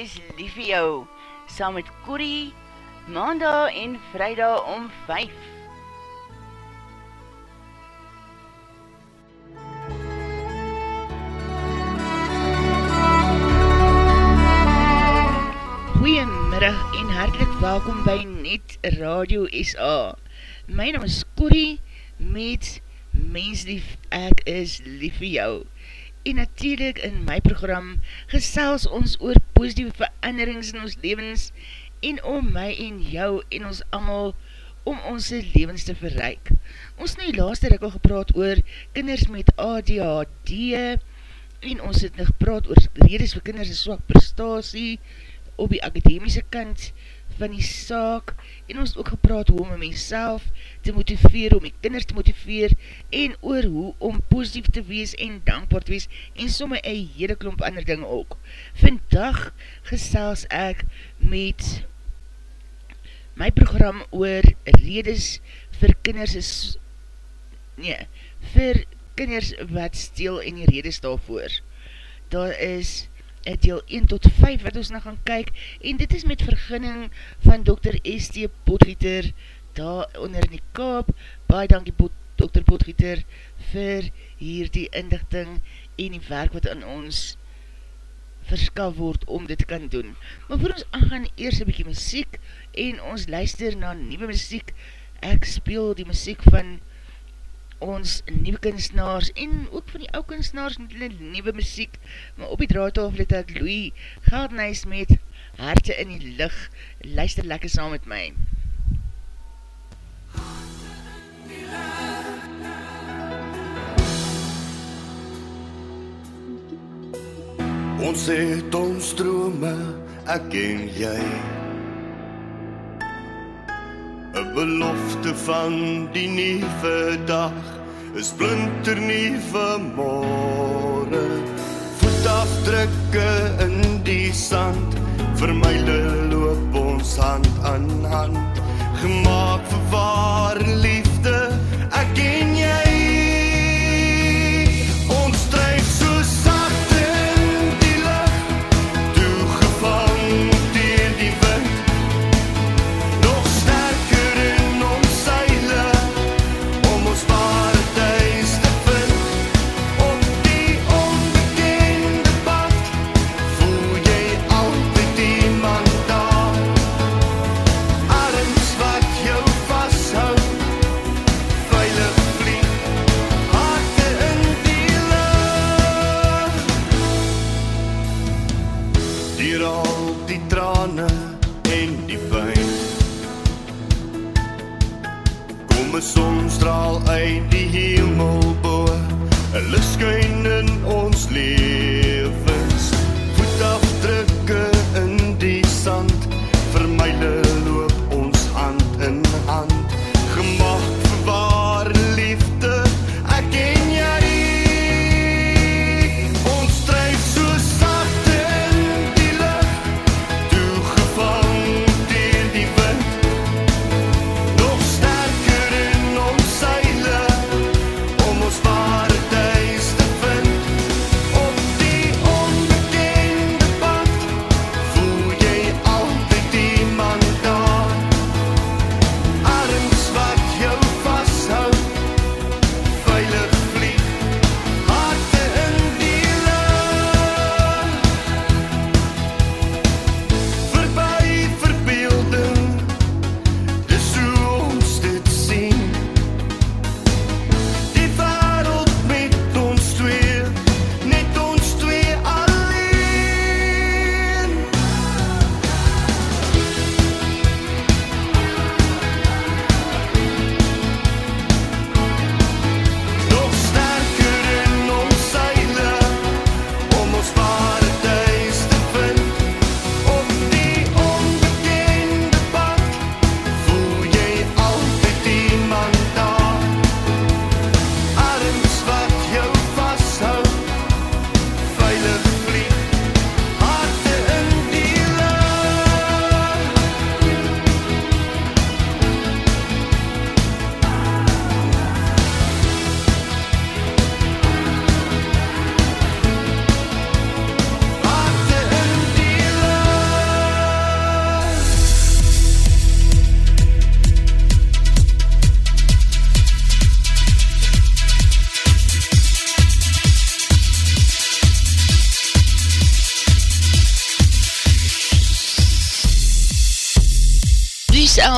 Is lief vir jou, saam met Corrie, maandag en vrijdag om 5. Goeiemiddag en hartelijk welkom by Net Radio SA. My naam is Corrie met Menslief, ek is lief vir jou en natuurlijk in my program gesels ons oor positieve veranderings in ons levens en om my en jou en ons amal om ons levens te verryk. Ons het die laatste rik al gepraat oor kinders met ADHD en ons het nou gepraat oor redes vir kinders en swak prestatie op die akademiese kant van die saak en ons ook gepraat hoe om myself te motiveer, om my kinders te motiveer en oor hoe om positief te wees en dankbaar te wees en somme een hele klomp ander ding ook. Vandag gesels ek met my program oor redes vir kinders is nee, vir kinders wat stil en die redes daarvoor. Daar is deel 1 tot 5 wat ons nou gaan kyk en dit is met vergunning van Dr. S.T. Potgieter daar onder in die kaap baie dankie Pot, Dr. Potgieter vir hier die indigting en die werk wat aan ons verskaf word om dit kan doen maar voor ons aangaan eers een bykie muziek en ons luister na nieuwe muziek ek speel die muziek van ons nieuwe kunstenaars en ook van die ou kunstenaars met die nieuwe muziek, maar op die draadtafel het ek Louis Geldenhuis met Harte in die Lucht, luister lekker saam met my. Ons het ons drome, ek en jy, belofte van die nuwe dag. Is splinter nuwe môre. Voetafdrukke in die sand. Vermyle loop ons hand aan hand. Gemaak vir ware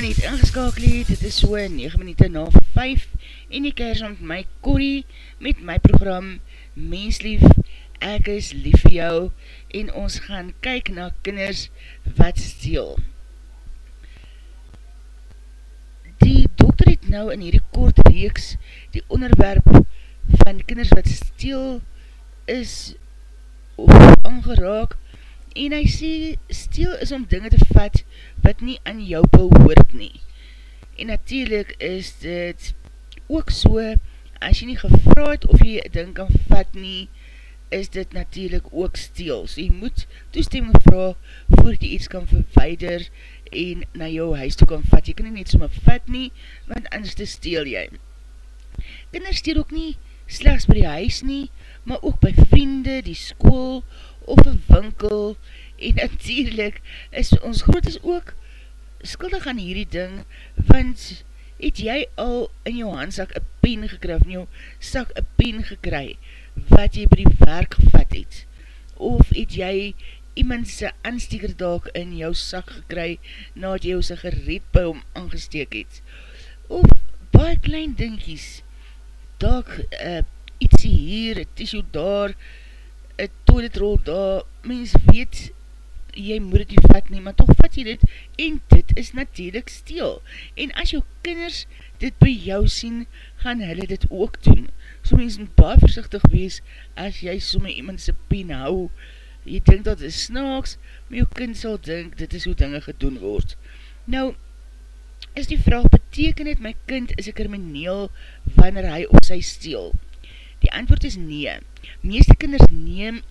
Nou niet ingeskakel het, dit is so 9 minuut na 5 en jy kers met my Corrie met my program Menslief, ek is lief vir jou en ons gaan kyk na kinders wat steel. Die dokter het nou in hierdie kort reeks die onderwerp van kinders wat steel is of aangeraak en hy sê steel is om dinge te vat wat nie aan jou behoort nie. En natuurlijk is dit ook so, as jy nie gevraad of jy ding kan vat nie, is dit natuurlijk ook steel. So jy moet toestemming vraag voordat jy iets kan verweider en na jou huis toe kan vat. Jy kan nie net soma vat nie, want anders te steel jy. Kinders steel ook nie slechts by die huis nie, maar ook by vriende, die school of een winkel en natuurlijk is ons grootes ook skuldig aan hierdie ding, want het jy al in jou handsak een pen gekry, of in jou sak een pen gekry, wat jy by die werk gevat het, of het jy iemand sy aanstekerdaak in jou sak gekry, nadat jy sy gereed by hom aangesteek het, of baie klein dinkies, daak uh, ietsie hier, tissue daar, een toiletrol daar, mens weet, jy moet het nie vat nie, maar toch vat jy dit, en dit is natuurlijk steel. En as jou kinders dit by jou sien, gaan hulle dit ook doen. So mens moet baie versichtig wees, as jy somme iemand sy pen hou, jy dink dat is snaaks, maar jou kind sal dink, dit is hoe dinge gedoen word. Nou, is die vraag, beteken het my kind is een krimineel, wanneer hy of sy steel? Die antwoord is nee. Meeste kinders neem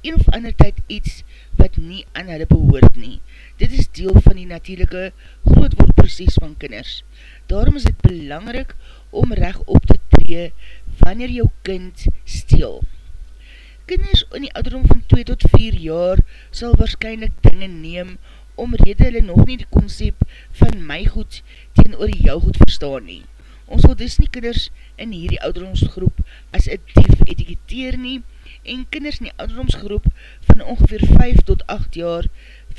een of ander tyd iets wat nie aan hulle behoort nie. Dit is deel van die natuurlijke grootwoordproces van kinders. Daarom is het belangrik om recht op te tree wanneer jou kind steel. Kinders in die ouderdom van 2 tot 4 jaar sal waarschijnlijk dinge neem om rede hulle nog nie die concept van my goed teen oor jou goed verstaan nie. Ons wil dus nie kinders in hierdie ouderdomsgroep as een dief etiketeer nie, en kinders in die ouderdomsgroep van ongeveer 5 tot 8 jaar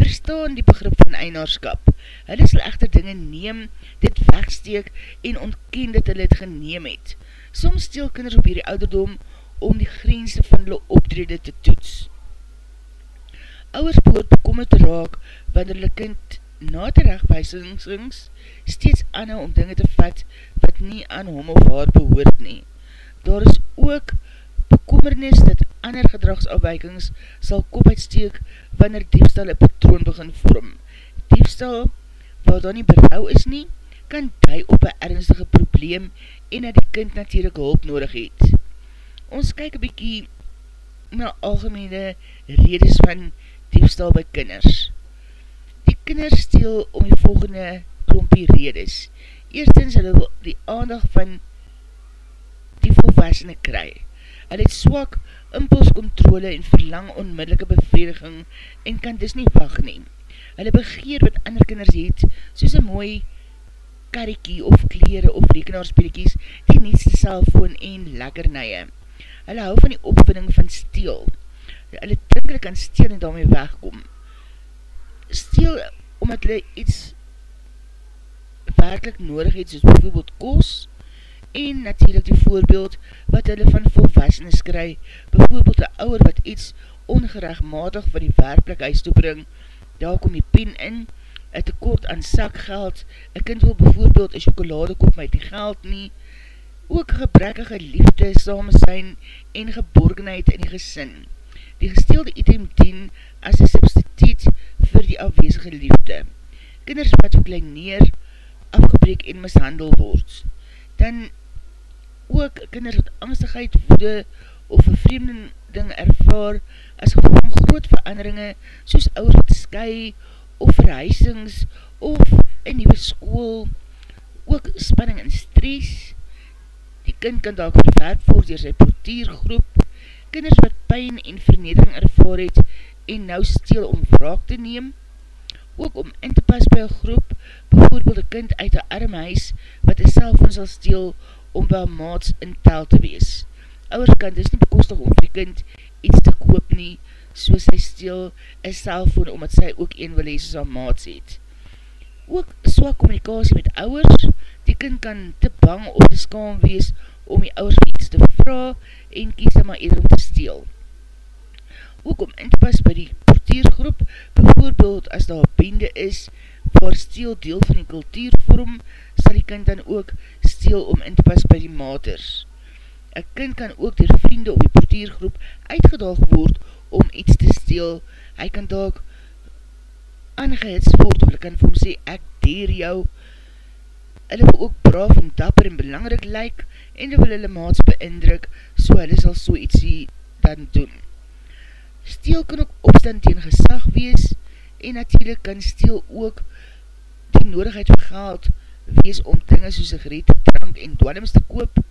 verstaan die begrip van einaarskap. Hulle sal echter dinge neem, dit wegsteek en ontken dat hulle het geneem het. Soms steel kinders op hierdie ouderdom om die grense van hulle optrede te toets. Ouers boord bekomme te raak wanneer hulle kind na terechtwijsings steeds anhou om dinge te vat wat nie aan hom of haar behoort nie. Daar is ook bekommernis dat ander gedragsafwijkings sal kop uitsteek wanneer diefstal een patroon begin vorm. Diefstal, wat dan nie berouw is nie, kan die op een ernstige probleem en dat die kind natuurlijk hulp nodig het. Ons kyk een bykie na algemene redes van diefstal by kinders. Kinders steel om die volgende klompie redes. Eerstens hulle wil die aandag van die volwassene kry. Hulle het swak impulskontrole en verlang onmiddellike bevrediging en kan dis nie wacht neem. Hulle begeer wat ander kinders het, soos een mooi kariekie of kleren of rekenaarspeeliekies, die nietste cellfoon en lekkernije. Hulle hou van die opwinning van steel. Hulle hulle kan steel en daarmee wegkom. Steel omdat hulle iets werkelijk nodig het, soos bijvoorbeeld koos, en natuurlijk die voorbeeld wat hulle van volwassenes kry, bijvoorbeeld die ouwer wat iets ongerechtmatig van die werkelijk huis toebring, daar kom die pen in, een tekort aan sakgeld, een kind wil bijvoorbeeld een chocolade koop met die geld nie, ook gebrekkige liefde, samensijn en geborgenheid in die gesin. Die gesteelde item dien as een substituut vir die afwezige liefde. Kinders wat verkleineer, afgebreek en mishandel word. Dan ook kinders wat angstigheid, woede of vervreemding ervaar as gevolg van groot veranderinge soos ouwe wat sky of verhuisings of een nieuwe school, ook spanning en stress. Die kind kan daar verwerp voort door sy portiergroep, kinders wat pijn en vernedering ervaar het en nou stil om wraak te neem, ook om in te pas by een groep, bijvoorbeeld een kind uit een arm huis wat een cellfoon sal stil om by maats in tel te wees. Ouers kan dus nie bekostig om vir die kind iets te koop nie, soos hy stil een cellfoon omdat sy ook een wil lees as maats het. Ook swak communicatie met ouers, die kind kan te bang of te skaam wees om die ouers iets te vraag en kies dan maar eerder om te steel. Ook om in te pas by die portiergroep, bijvoorbeeld as daar bende is, waar steel deel van die kultuur vorm, sal die kind dan ook steel om in te pas by die maters. Een kind kan ook door vriende op die portiergroep uitgedaag word om iets te steel. Hy kan daak aangehits word, of hy kan vir hom sê, ek deer jou. Hulle wil ook braaf en dapper en belangrijk lyk, en hulle wil hulle maats beindruk, so hulle sal so ietsie dan doen. Steel kan ook opstand tegen gesag wees, en natuurlijk kan steel ook die nodigheid vir geld wees om dinge soos sigarette, drank en dwalims te koop,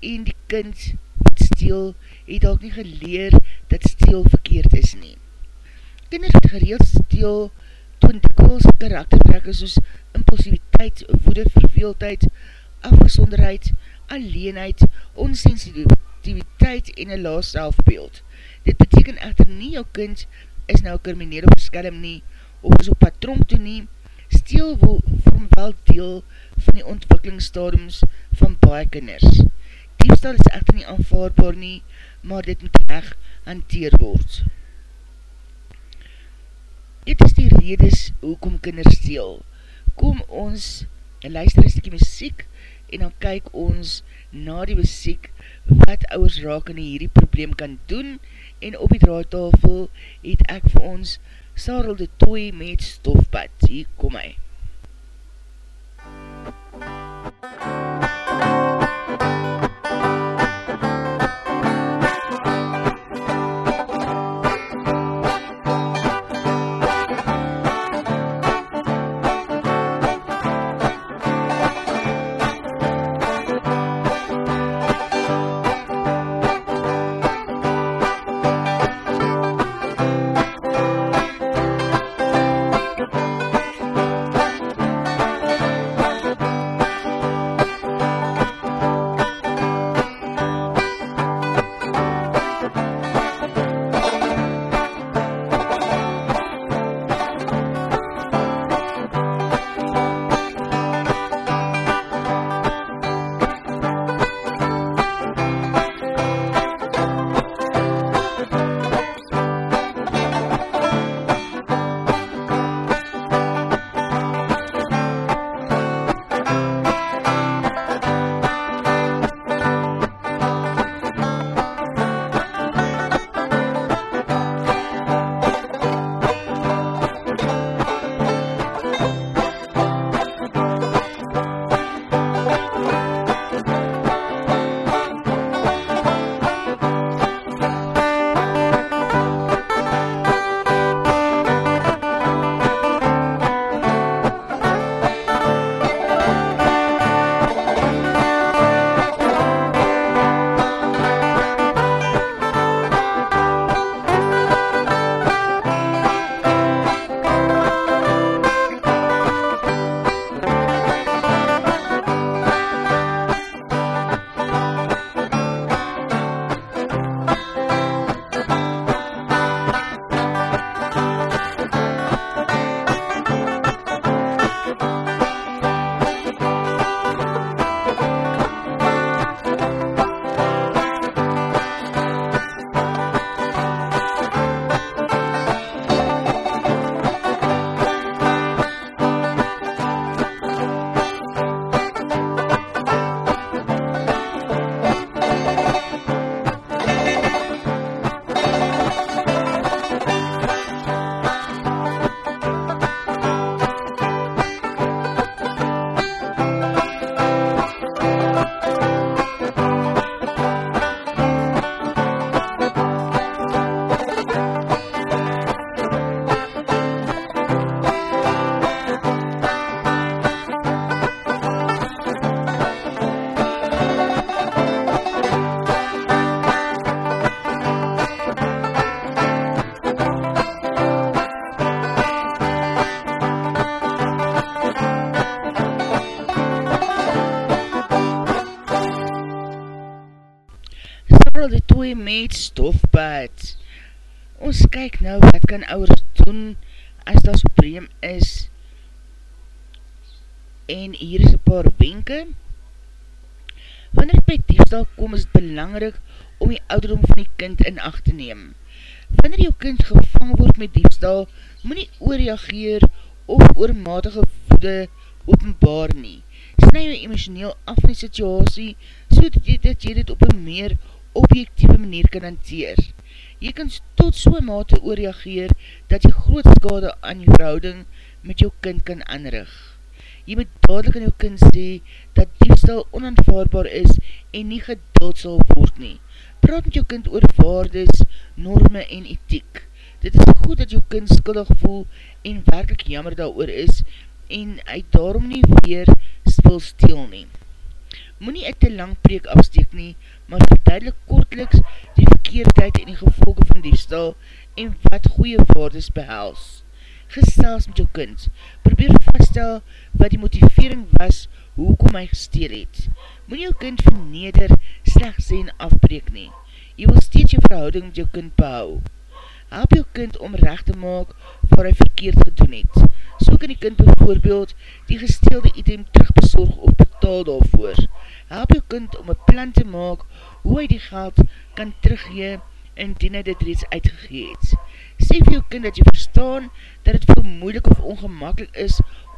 en die kind wat steel, het al nie geleer dat steel verkeerd is nie. Kinders wat gereeld steel, toon dikwels karaktertrekke soos impulsiviteit, woede, verveeldheid, afgezonderheid, alleenheid, onsensitiviteit en een laas selfbeeld. Dit beteken echter nie jou kind is nou krimineel op skelm nie, of is op patroon toe nie, steel wil vorm wel deel van die ontwikkelingsstadiums van baie kinders. Diefstal is echter nie aanvaardbaar nie, maar dit moet reg hanteer word. Dit is die redes hoekom kinders steel. Kom ons luister een stikkie muziek en dan kyk ons na die muziek wat ouwers raak in hierdie probleem kan doen en op die draaitafel het ek vir ons Sarel de Toy met stofpad. Hier kom hy. Met stofbad. Ons kyk nou wat kan ouders doen as dat so breem is. En hier is een paar wenke. Wanneer by diefstal kom is het belangrik om die ouderdom van die kind in acht te neem. Wanneer jou kind gevang word met diefstal, moet nie oorreageer of oormatige woede openbaar nie. Snij jou emotioneel af in die situasie, so dat jy, dat jy dit op een meer objectieve manier kan hanteer. Jy kan tot so'n mate oorreageer, dat jy groot skade aan jou verhouding met jou kind kan aanrig. Jy moet dadelijk aan jou kind sê, dat diefstal onaanvaarbaar is en nie geduld sal word nie. Praat met jou kind oor waardes, norme en ethiek. Dit is goed dat jou kind skuldig voel en werkelijk jammer daar oor is en hy daarom nie weer spul steel nie. Moe nie een te lang preek afsteek nie, maar verduidelik kortliks verkeerdheid en die gevolge van die stal en wat goeie waardes behels. Gestels met jou kind, probeer vaststel wat die motivering was hoekom hy gesteel het. Moe jou kind verneder, slechts sê en afbreek nie. Jy wil steeds jou verhouding met jou kind behou. Help jou kind om recht te maak waar hy verkeerd gedoen het. So kan die kind bijvoorbeeld die gesteelde item terugbezorg of betaal daarvoor. Help jou kind om een plan te maak hoe hy die geld kan teruggee indien hy dit reeds uitgegeet. Sê vir jou kind dat jy verstaan dat het veel moeilik of ongemakkelijk is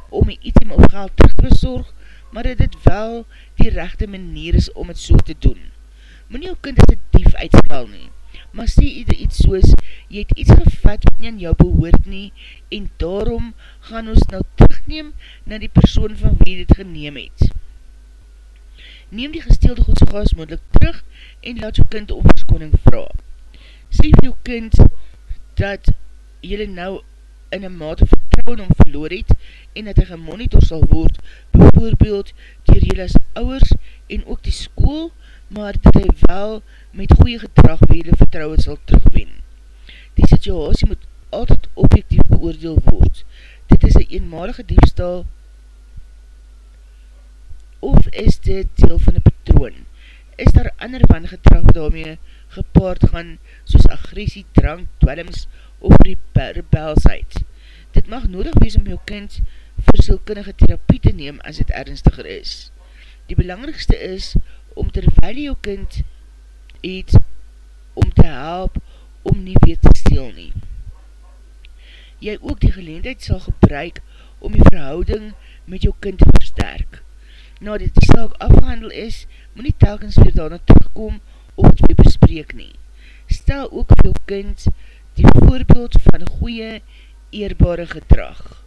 om die item of geld terug te bezorg, maar dat dit wel die rechte manier is om het so te doen. Moe jou kind as het dief uitskal nie maar sê ieder iets soos, jy het iets gevat wat nie aan jou behoort nie, en daarom gaan ons nou terugneem na die persoon van wie dit geneem het. Neem die gesteelde goed so gaas moedelijk terug, en laat jou kind om verskoning vraag. Sê vir jou kind, dat jylle nou in een mate vertrouwen om verloor het, en dat hy gemonitor sal word, bijvoorbeeld dier jylle as ouwers, en ook die school, maar dat hy wel met goeie gedrag wede vertrouwe sal terugwen. Die situasie moet altyd objectief beoordeel word. Dit is een eenmalige diefstal of is dit deel van een patroon? Is daar ander wangedrag daarmee gepaard gaan soos agressie, drank, dwellings of rebelsheid? Dit mag nodig wees om jou kind vir sylkinnige therapie te neem as dit ernstiger is. Die belangrikste is om terwijl jou kind het om te help om nie weer te steel nie. Jy ook die geleendheid sal gebruik om die verhouding met jou kind te versterk. Na dit die saak afgehandel is, moet nie telkens weer daarna terugkom of het weer bespreek nie. Stel ook vir jou kind die voorbeeld van goeie, eerbare gedrag.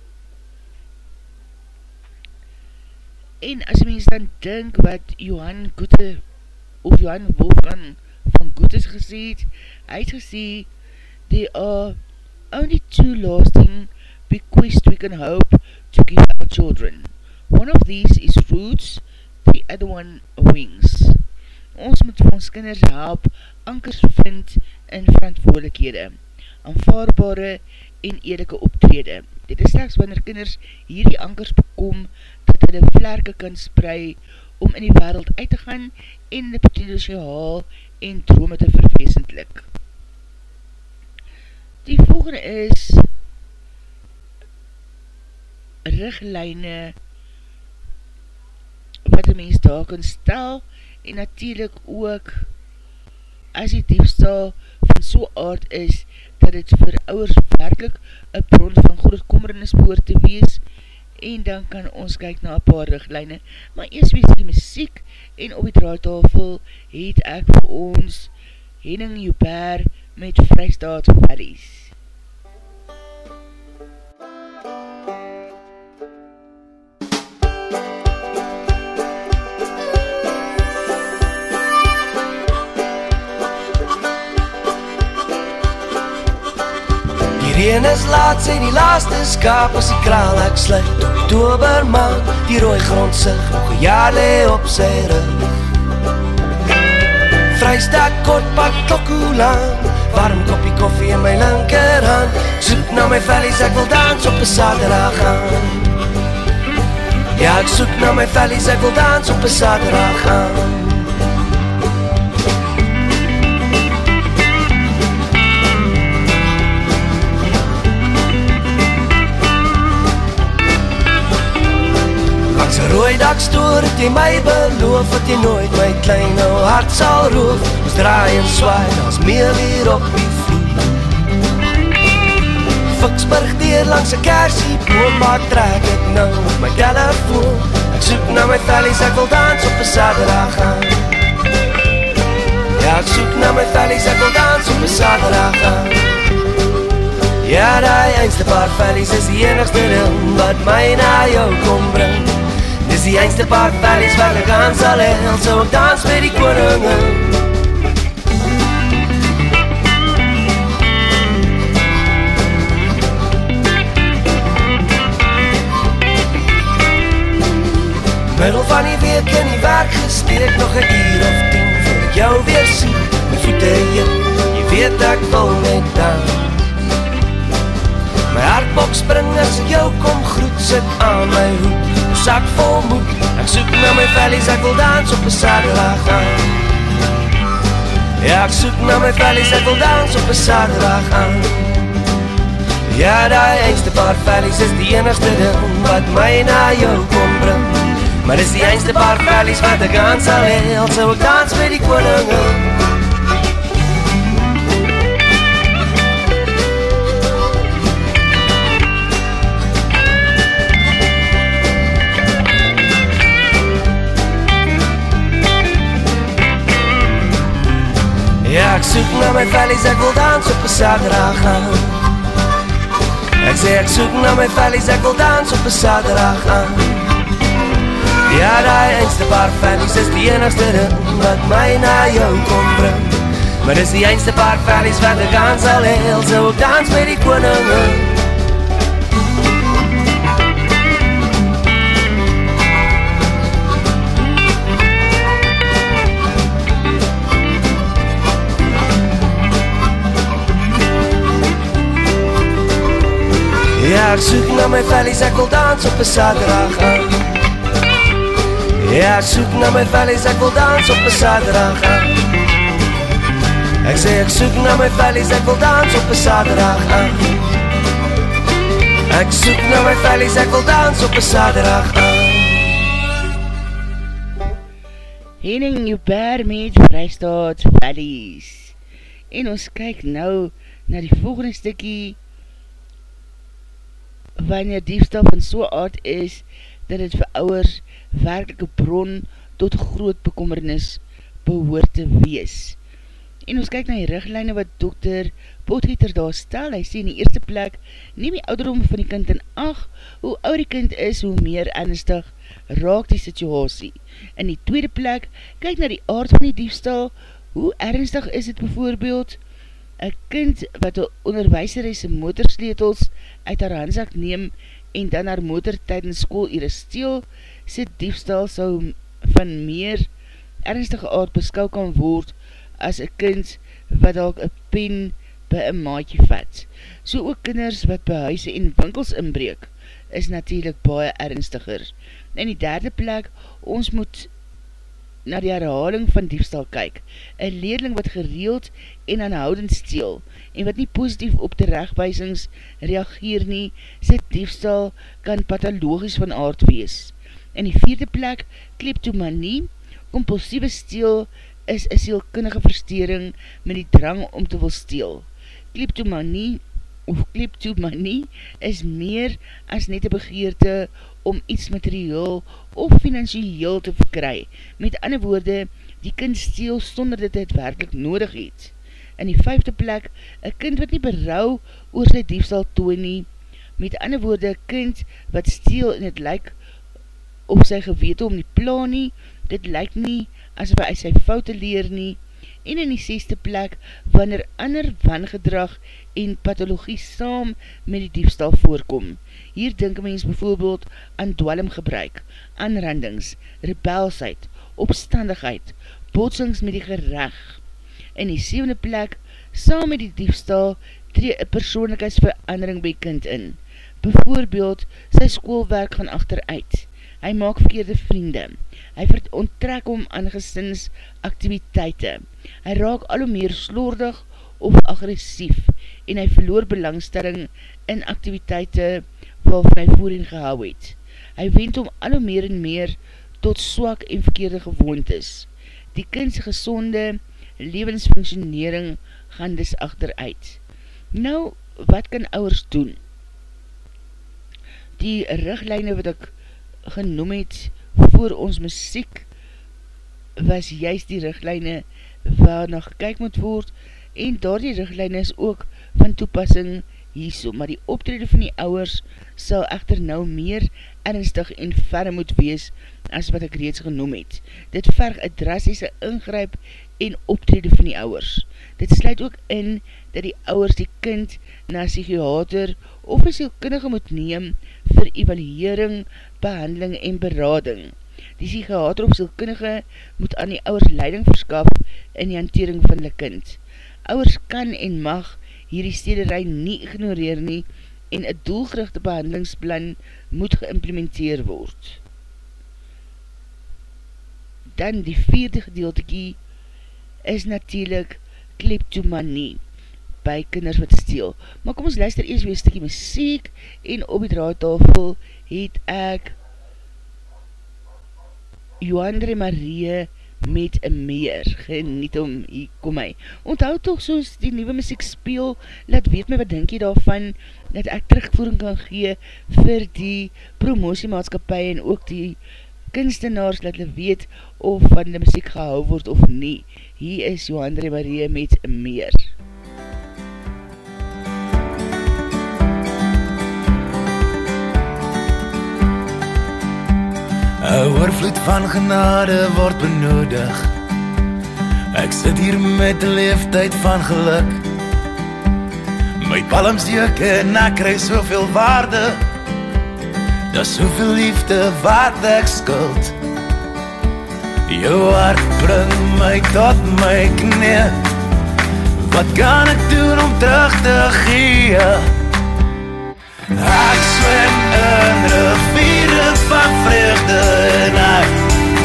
En as mens dan dink wat Johan Goethe of Johan Wolfgang van Goethes gesê het, hy het gesê, there are only two lasting bequests we can hope to give our children. One of these is roots, the other one wings. Ons moet vir ons kinders help, ankers vind in verantwoordelikhede, aanvaarbare en eerlijke optrede. Dit is slechts wanneer kinders hierdie ankers bekom, hulle vlerke kan sprei om in die wereld uit te gaan en die potentiaal en drome te verweesendlik. Die volgende is riglijne wat die mens daar kan stel en natuurlijk ook as die diefstal van so aard is dat het vir ouwers werkelijk een bron van groot kommernis behoort te wees en dan kan ons kyk na een paar riglijne maar eers wees die muziek en op die draaitafel het ek vir ons Henning Joubert met Vrijstaat Valleys. Reen is laat, sê die laaste skaap as die kraal ek sluit Oktober maand, die rooi grond sig, nog een jaar lee op sy rug. Vrystaat kort pak klokkoelaan Warm koppie koffie in my linkerhand. Soek na my vellies, ek wil dans op een saterdag gaan Ja, ek soek na my vellies, ek wil dans op een saterdag gaan Sy rooi dak stoor het jy my beloof Dat jy nooit my klein ou hart sal roof Ons draai en swaai, as meer weer op die vloer. Fiksburg deur langs een kersie boom Maar trek ek nou op my telefoon. Ek soek na my vellies, ek wil dans op een saterdag gaan. Ja, ek soek na my vellies, ek wil dans op een saterdag gaan. Ja, die eindste paar vellies is die enigste ding Wat my na jou kom bring Dis die eindste paar vellies wat ek aan sal hel So ek dans met die koningin Middel van die week in die werk gesteek Nog een uur of tien voor ek jou weer sien My voete hier, jy weet ek wil net dan. My hartbok spring as ek jou kom groet Sit aan my hoed, een sak vol moed. Ek soek na my vellies, ek wil dans op een saterdag aan Ja, ek soek na my vellies, ek wil dans op een saterdag aan Ja, die eindste paar vellies is die enigste ding Wat my na jou kom bring Maar is die eindste paar vellies wat ek aan sal heel So ek dans met die koningin ek soek na my vellies, ek wil dans op een saterdag aan. Ek sê ek soek na my vellies, ek wil dans op een saterdag aan. Ja, die eindste paar vellies is die enigste ring Wat my na jou kom bring Maar is die eindste paar vellies wat ek aan sal heel So ek dans met die koningin Ja, ek soek na my vellies, ek wil dans op een saterdag aan Ja, ek soek na my vellies, ek wil dans op een saterdag aan Ek sê ek soek na my vellies, ek wil dans op een saterdag aan Ek soek na my vellies, ek wil dans op een saterdag aan Henning Joubert met Vrijstaat Valleys. En ons kyk nou na die volgende stikkie Wanneer diefstal van so aard is dat het vir ouwers werkelike bron tot groot bekommernis behoort te wees. En ons kyk na die richtlijne wat dokter Potgieter daar stel, hy sê in die eerste plek, neem die ouderom van die kind in ag, hoe oud die kind is, hoe meer ernstig raak die situasie. In die tweede plek, kyk na die aard van die diefstal, hoe ernstig is het bijvoorbeeld, een kind wat een onderwijserese motorsleetels uit haar handzak neem en dan haar motor tydens school ure steel, sê diefstal sal van meer ernstige aard beskou kan word as een kind wat al een pen by een maatje vat. So ook kinders wat by huise en winkels inbreek, is natuurlijk baie ernstiger. In die derde plek, ons moet na die herhaling van diefstal kyk. Een leerling wat gereeld en aanhoudend steel en wat nie positief op de rechtwijsings reageer nie, sy diefstal kan pathologisch van aard wees. In die vierde plek, kleptomanie, compulsieve steel is een sielkundige verstering met die drang om te wil steel. Kleptomanie of kleptomanie is meer as net een begeerte om iets materieel of financieel te verkry. Met ander woorde, die kind steel sonder dat het werkelijk nodig het. In die vijfde plek, een kind wat nie berou oor sy diefstal toon nie. Met ander woorde, een kind wat steel en het lyk of sy gewete om die plan nie, dit lyk nie asof hy sy foute leer nie, en in die seste plek, wanneer ander wangedrag en pathologie saam met die diefstal voorkom. Hier denk mens bijvoorbeeld aan dwalmgebruik, aanrandings, rebelsheid, opstandigheid, botsings met die gereg. In die sevende plek, saam met die diefstal, tree een persoonlikheidsverandering by kind in. Bijvoorbeeld, sy schoolwerk gaan achteruit hy maak verkeerde vriende, hy onttrek om aan gesins activiteite, hy raak al hoe meer slordig of agressief en hy verloor belangstelling in activiteite waarvan hy voorin gehou het. Hy wend om al hoe meer en meer tot swak en verkeerde gewoontes. Die kindse gezonde levensfunksionering gaan dis achteruit. Nou, wat kan ouwers doen? Die richtlijne wat ek genoem het voor ons muziek was juist die richtlijne waar na gekyk moet word en daar die richtlijne is ook van toepassing hierso, maar die optrede van die ouwers sal echter nou meer ernstig en verre moet wees as wat ek reeds genoem het. Dit verg een drastische ingryp en optrede van die ouwers. Dit sluit ook in dat die ouwers die kind na psychiater of een sielkundige moet neem vir evaluering, behandeling en berading. Die psychiater of sielkundige moet aan die ouwers leiding verskaf in die hantering van die kind. Ouwers kan en mag hierdie stederij nie ignoreer nie en een doelgerichte behandelingsplan moet geïmplementeer word. Dan die vierde gedeeltekie is natuurlijk kleptomanie by kinders wat steel. Maar kom ons luister eers weer stikkie muziek en op die draadtafel het ek Joandre Marie met een meer. Geniet om, hier kom my. Onthoud toch soos die nieuwe muziek speel, laat weet my wat denk jy daarvan, dat ek terugvoering kan gee vir die promotiemaatskapie en ook die kunstenaars, laat hulle weet of van die muziek gehou word of nie. Hier is Johandre Marie met meer. Een oorvloed van genade word benodig Ek sit hier met die leeftijd van geluk My palms juk en ek krijg soveel waarde Daar soveel liefde wat ek skuld Jou hart bring my tot my knie Wat kan ek doen om terug te gee? Ek swem in riviere van vreugde en ek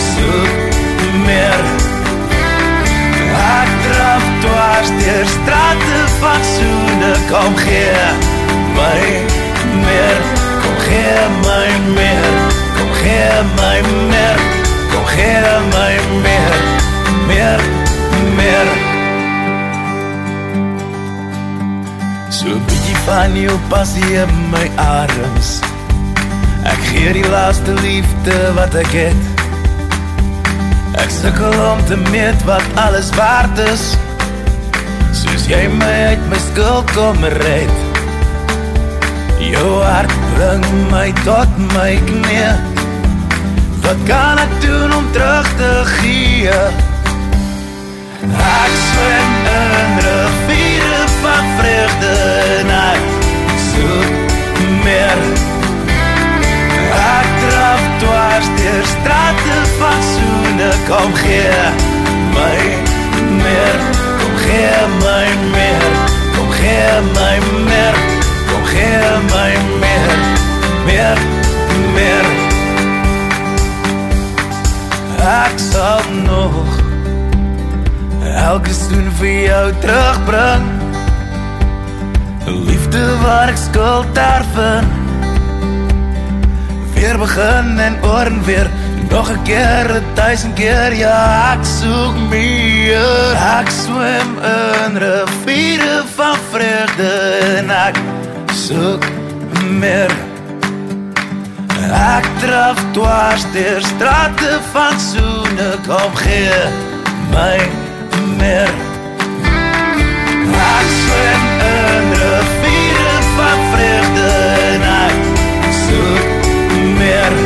soek meer. Ek draf dwars dier strate van soene, kom gee my meer, gee my meer, kom gee my meer, kom gee my meer, meer, meer. So bietjie van jou passie in my arms. Ek gee die laaste liefde wat ek het. Ek sikkel om te meet wat alles waard is. Soos jy my uit my skuld kom red Jou hart bring my tot my knie Wat kan ek doen om terug te gee? Ek swem in riviere van vreugde en ek soek meer. Ek draf dwars dier strate van soene, kom gee my meer, kom gee my meer, kom gee my meer, kom gee my meer, meer, meer. Ek sal nog elke stoen vir jou terugbring. Liefde waar ek skuld erven Weer begin en oor en weer Nog een keer, een duisend keer. Ja, ek soek meer. Ek swem in riviere van vreugde En ek soek meer Ek draf dwars dier strate van soene Kom gee my meer. Ek swem in riviere van vreugde En ek soek meer.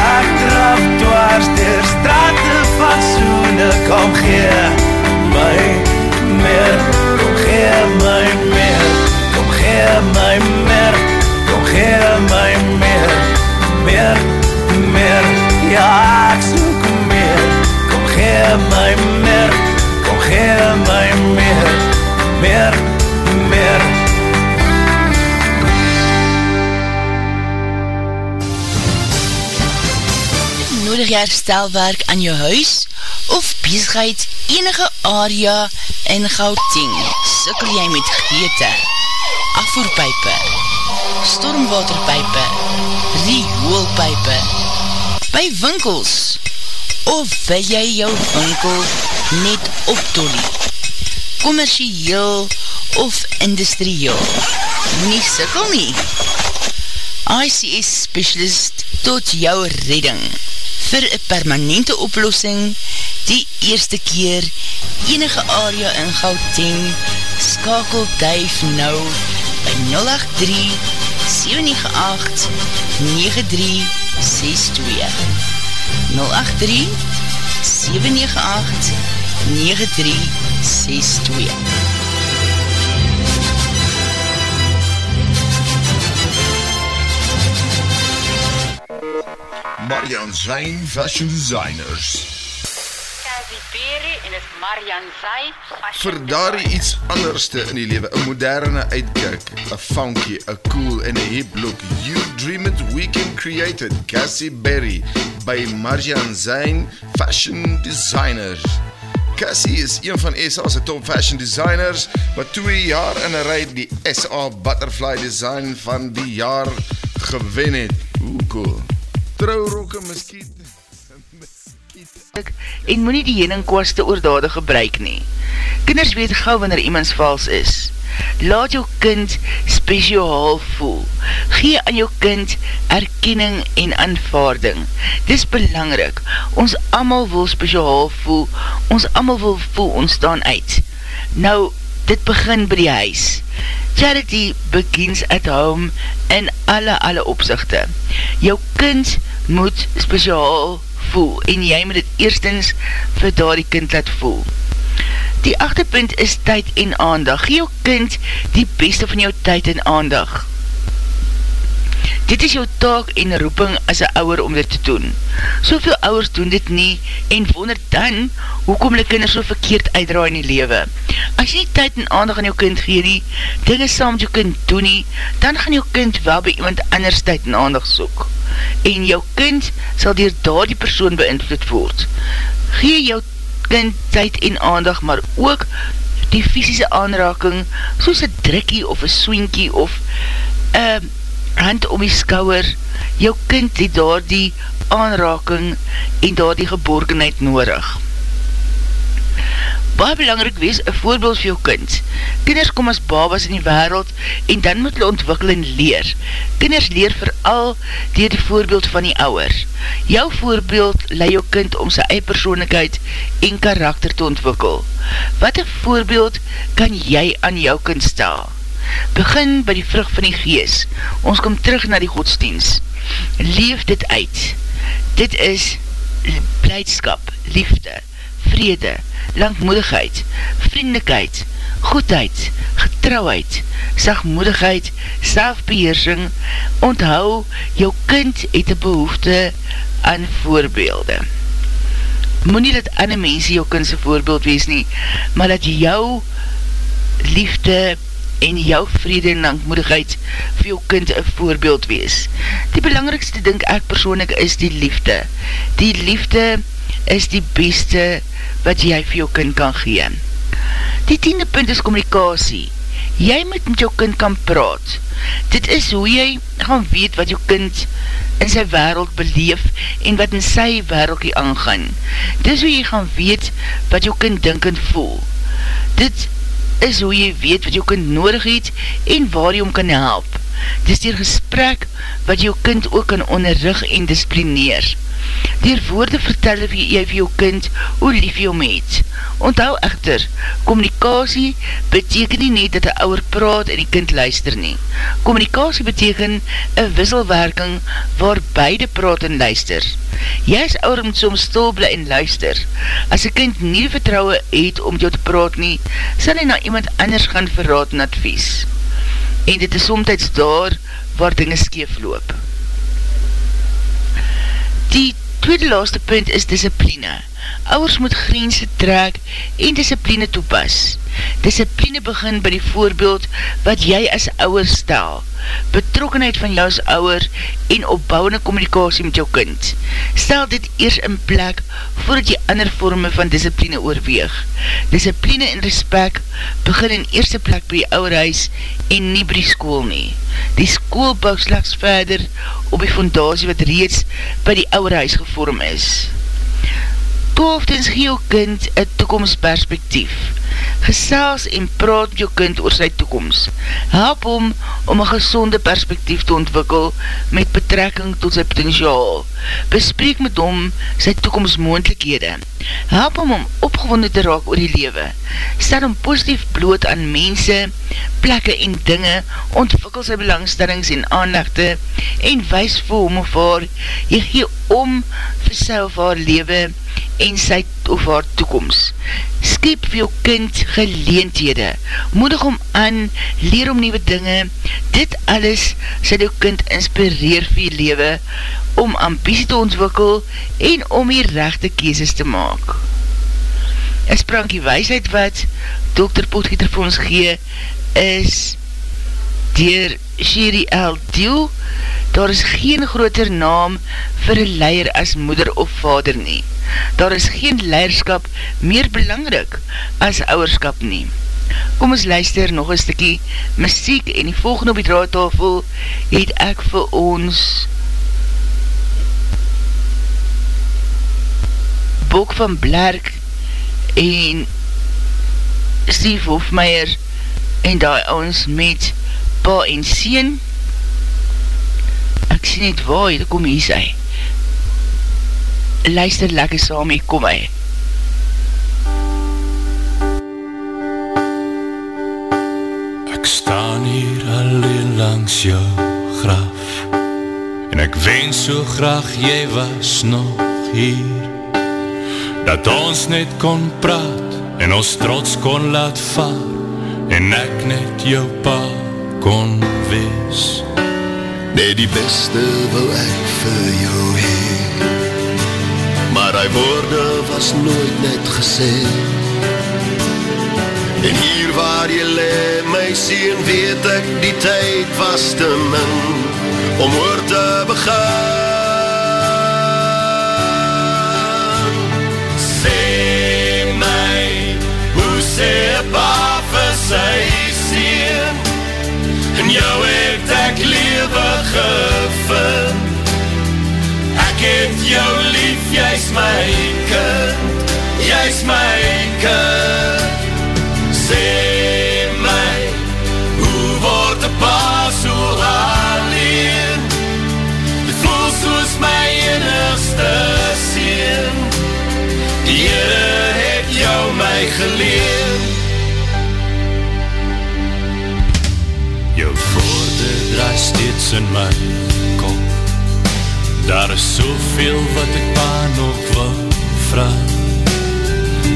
Ek draf dwars dier strate van soene Kom gee my meer. Kom gee my meer Kom gee my meer Kom gee my meer Meer, meer. Ja, ek soek meer. Kom gee my meer Kom gee my meer Meer, meer. Nodig jy herstelwerk aan jou huis of bezigheid enige area in Gauteng? Sikkel jy met geëte, afvoerpijpe, stormwaterpijpe, rioolpijpe, by winkels, of wil jy jou winkel net optolie, commercieel of industrieel, nie. Sikkel nie. ICS Specialist tot jou redding, vir een permanente oplossing, die eerste keer, enige area in Gauteng, skakel duif nou, by 083 798 9362 083 798 9362 Marian Zijn Fashion Designers en is Marian Zay. Vir daardie iets anderste in die lewe, 'n moderne uitkyk, 'n funky, 'n cool en 'n hip look. You dream it, we can create it. Cassie Berry by Marian Zain Fashion Designers. Cassie is een van SA se top fashion designers wat 2 jaar in 'n ry die SA Butterfly Design van die jaar gewen het. Hoe cool. Trourokke, miskien en moet nie die heningkwaste oordade gebruik nie. Kinders weet gauw wanneer iemands vals is. Laat jou kind speciaal voel. Gee aan jou kind erkenning en aanvaarding. Dis belangrik. Ons amal wil speciaal voel. Ons amal wil voel ons staan uit. Nou, dit begin by die huis. Charity begins at home in alle, alle opzichte. Jou kind moet speciaal voel en jy moet het eerstens vir daar die kind laat voel. Die achterpunt is tyd en aandag. Gee jou kind die beste van jou tyd en aandag. Dit is jou taak en roeping as een ouwer om dit te doen. Soveel ouwers doen dit nie en wonder dan hoekom die kinder so verkeerd uitdraai in die lewe. As jy nie tyd en aandag aan jou kind gee nie, dinge saam met jou kind doen nie, dan gaan jou kind wel by iemand anders tyd en aandag soek en jou kind sal dier daar die persoon beïnvloed word. Gee jou kind tyd en aandag, maar ook die fysische aanraking, soos een drikkie of een swinkie of een hand om die skouwer, jou kind die daar die aanraking en daar die geborgenheid nodig baie belangrik wees, een voorbeeld vir jou kind. Kinders kom as babas in die wereld en dan moet hulle ontwikkel en leer. Kinders leer vooral dier die voorbeeld van die ouwer. Jou voorbeeld lei jou kind om sy eie persoonlijkheid en karakter te ontwikkel. Wat een voorbeeld kan jy aan jou kind stel? Begin by die vrug van die gees. Ons kom terug na die godsdienst. Leef dit uit. Dit is blijdskap, liefde, vrede, langmoedigheid, vriendelijkheid, goedheid, getrouheid, sagmoedigheid, selfbeheersing, onthou, jou kind het een behoefte aan voorbeelde. Moe nie dat ander mense jou kindse voorbeeld wees nie, maar dat jou liefde en jou vrede en langmoedigheid vir jou kind een voorbeeld wees. Die belangrikste dink ek persoonlik is die liefde. Die liefde is die beste wat jy vir jou kind kan gee. Die tiende punt is communicatie. Jy moet met jou kind kan praat. Dit is hoe jy gaan weet wat jou kind in sy wereld beleef en wat in sy wereldkie aangaan. Dit is hoe jy gaan weet wat jou kind dink en voel. Dit is hoe jy weet wat jou kind nodig het en waar jy om kan help. Dit is die gesprek wat jou kind ook kan onderrug en disciplineer. Dier woorde vertel jy vir jou kind hoe lief jy om het. Onthou echter, communicatie beteken nie net dat die ouwer praat en die kind luister nie. Communicatie beteken een wisselwerking waar beide praat en luister. Jy is ouwer moet soms stil bly en luister. As die kind nie vertrouwe het om jou te praat nie, sal hy na iemand anders gaan verraad en advies. En dit is somtijds daar waar dinge skeef loop. Die tweede laaste punt is discipline. Ouers moet grense trek en discipline toepas. Discipline begin by die voorbeeld wat jy as ouwer stel. Betrokkenheid van jou as ouwer en opbouwende communicatie met jou kind. Stel dit eers in plek voordat jy ander vorme van discipline oorweeg. Discipline en respect begin in eerste plek by die ouwerhuis en nie by die school nie. Die school bouw slechts verder op die fondatie wat reeds by die ouwe huis gevorm is. Toehoftens gee jou kind een toekomstperspektief. Gesels en praat jou kind oor sy toekomst. Help hom om een gezonde perspektief te ontwikkel met betrekking tot sy potentiaal. Bespreek met hom sy toekomstmoendlikhede. Help hom om opgewonde te raak oor die lewe. Stel hom positief bloot aan mense, plekke en dinge, ontwikkel sy belangstellings en aanlegde en wees vir hom of haar, jy gee om vir sy of haar lewe en sy of haar toekomst. Skep vir jou kind geleendhede. Moedig om aan, leer om nieuwe dinge. Dit alles sal jou kind inspireer vir jy lewe om ambitie te ontwikkel en om die rechte keeses te maak. Een sprankie weisheid wat Dr. Potgieter vir ons gee is dier Sherry L. Deel daar is geen groter naam vir een leier as moeder of vader nie daar is geen leiderskap meer belangrik as ouwerskap nie. Kom ons luister nog een stikkie muziek en die volgende op die draadtafel het ek vir ons Bok van Blerk en Steve Hofmeier en daar ons met pa en sien. Ek sien net waar, hier kom hier sy luister lekker saam mee, kom hy. Ek staan hier alleen langs jou graf. En ek wens so graag jy was nog hier. Dat ons net kon praat en ons trots kon laat vaar En ek net jou pa kon wees Net die beste wil ek vir jou heen maar hy woorde was nooit net gesê. En hier waar jy le, my sien, weet ek die tyd was te min, om oor te begin. Sê my, hoe sê pa vir sy en jou het ek lewe gevind, ek het jou lief, jy is my kind, jy is my kind. Sê my, hoe word die pa so alleen? Dit voel soos my enigste sien, die Heere het jou my geleen. In my kop. Daar is soveel wat ek pa nog wil vraag.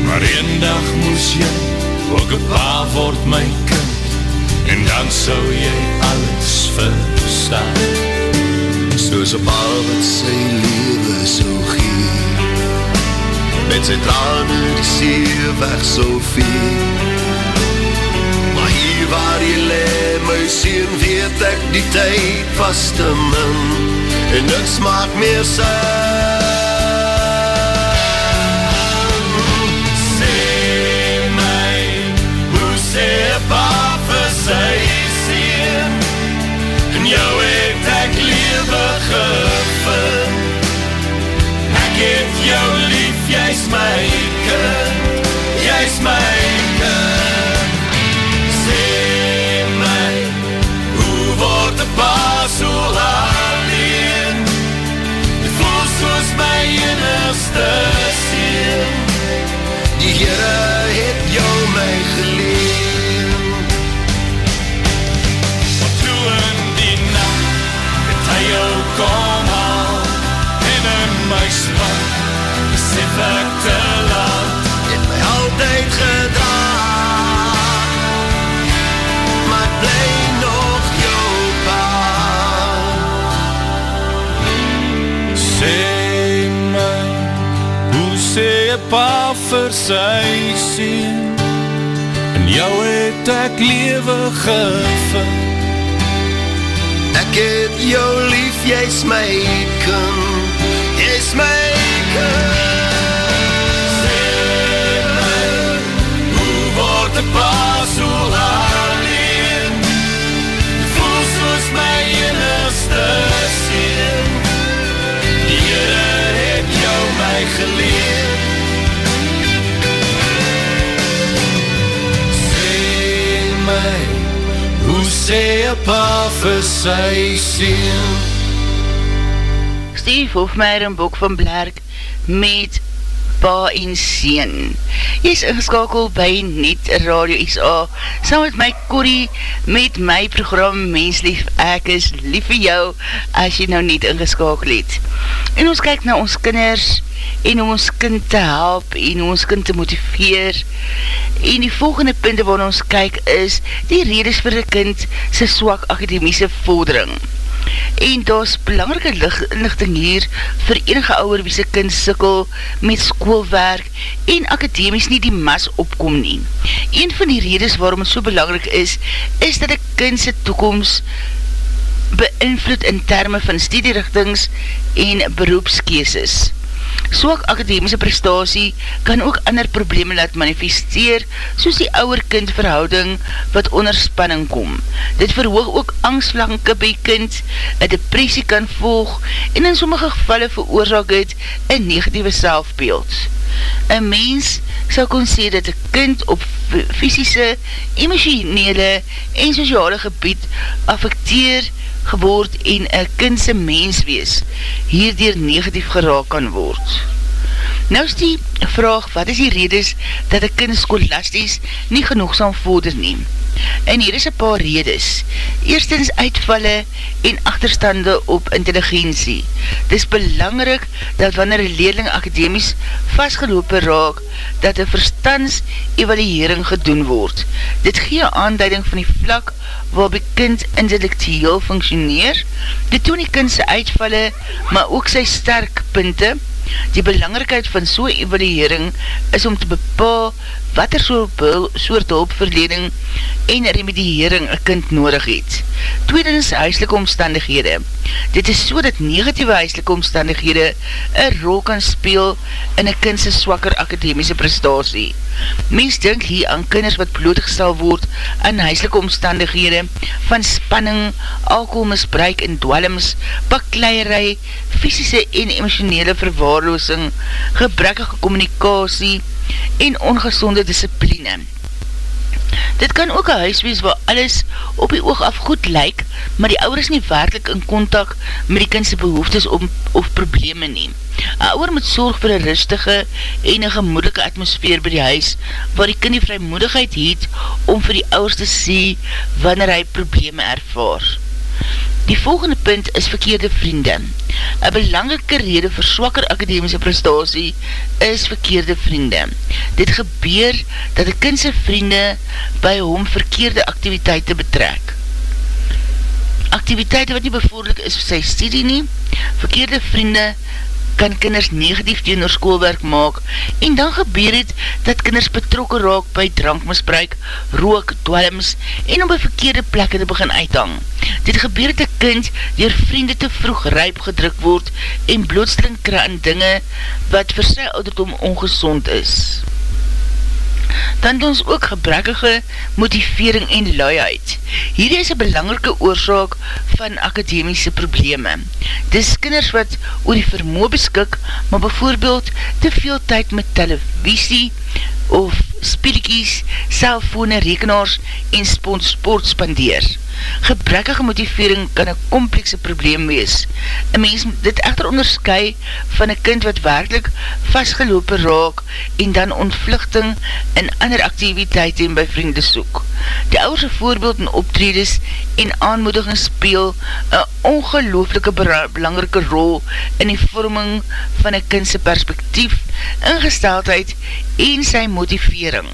Maar een dag moes jy ook een pa word my kind. En dan sou jy alles verstaan. Soos een pa wat sy lewe so gee. Met sy trane die see weg so veel Maar hier waar jy le, my sien weet ek die tyd was te min en niks maak meer sin. Sê my, hoe sê pa vir sy sien, en jou het ek lewe gevind. Ek het jou lief, jy is my kind, jy is my enigste sien Die Heere het jou my geleen Want toe in die nacht het hy jou kom haal En in my span besef ek pa vir sy sien In jou het ek lewe gevind. Ek het jou lief, jy's my kind. Jy's my kind. De baas? Al alleen? Voel soos my enigste sien Die Heere het jou my geleer. Sê een pa vir sy sien Steve Hofmeyer en Bok van Blerk met Pa en Seen. Jy is ingeskakel by Net Radio SA, saam met my Corrie, met my program Menslief, ek is lief vir jou, as jy nou net ingeskakel het. En ons kyk na ons kinders, en om ons kind te help, en ons kind te motiveer, en die volgende punte waar ons kyk is, die redes vir die kind, sy swak akademiese vordering en daar is belangrike inlichting hier vir enige ouwer wie sy kind sikkel met schoolwerk en akademies nie die mas opkom nie. Een van die redes waarom het so belangrik is, is dat die kind sy toekomst beïnvloed in termen van studierichtings en beroepskeeses. Soak akademiese prestatie kan ook ander probleme laat manifesteer, soos die ouwer-kind verhouding wat onder spanning kom. Dit verhoog ook angstflanke by kind, een depressie kan volg en in sommige gevalle veroorzaak het een negatieve selfbeeld. Een mens sal kon sê dat een kind op fysische, emotionele en sociale gebied affecteer geword en een kindse mens wees hierdier negatief geraak kan word. Nou is die vraag, wat is die redes dat een kind skolasties nie genoegzaam vorder neem? En hier is een paar redes. Eerstens uitvalle en achterstande op intelligentie. Dit is belangrik dat wanneer een leerling akademies vastgelopen raak, dat een verstandsevaluering gedoen word. Dit gee aanduiding van die vlak waarop die kind intellectueel functioneer. Dit toon die kindse uitvalle, maar ook sy sterk punte, Die belangrikheid van so'n evaluering is om te bepaal wat er soort hulpverleding en remediering een kind nodig het. Tweedens, huiselike omstandighede. Dit is so dat negatieve huiselike omstandighede een rol kan speel in een kindse swakker akademiese prestatie. Mens dink hier aan kinders wat blootgestel word aan huiselike omstandighede van spanning, alkoholmisbruik en dwellings, bakleierij, fysische en emotionele verwaarloosing, gebrekkige communicatie, en ongezonde discipline. Dit kan ook een huis wees waar alles op die oog af goed lyk, maar die ouwer is nie werkelijk in contact met die kindse behoeftes om, of probleme neem. Een ouwer moet zorg vir een rustige en een gemoedelike atmosfeer by die huis, waar die kind die vrymoedigheid het om vir die ouwers te sê wanneer hy probleme ervaar. Die volgende punt is verkeerde vriende. Een belangrike rede vir swakker akademiese prestatie is verkeerde vriende. Dit gebeur dat die kindse vriende by hom verkeerde activiteite betrek. Activiteite wat nie bevordelik is vir sy studie nie, verkeerde vriende kan kinders negatief teenoor schoolwerk maak en dan gebeur het dat kinders betrokken raak by drankmisbruik, rook, dwellings en op een verkeerde plekke te begin uithang. Dit gebeur het een kind dier vriende te vroeg ryp gedruk word en blootstelling kry aan dinge wat vir sy ouderdom ongezond is dan het ons ook gebrekkige motivering en luiheid. Hier is een belangrike oorzaak van akademiese probleme. Dis kinders wat oor die vermoe beskik, maar bijvoorbeeld te veel tyd met televisie of speelikies, cellfone, rekenaars en sport spandeer. Gebrekkige motivering kan een komplekse probleem wees. Een mens dit echter onderskui van een kind wat werkelijk vastgelopen raak en dan ontvluchting en ander activiteit en by vrienden soek. Die ouwerse voorbeeld en optredes en aanmoediging speel een ongelooflike belangrike rol in die vorming van een kindse perspektief, ingesteldheid en sy motivering.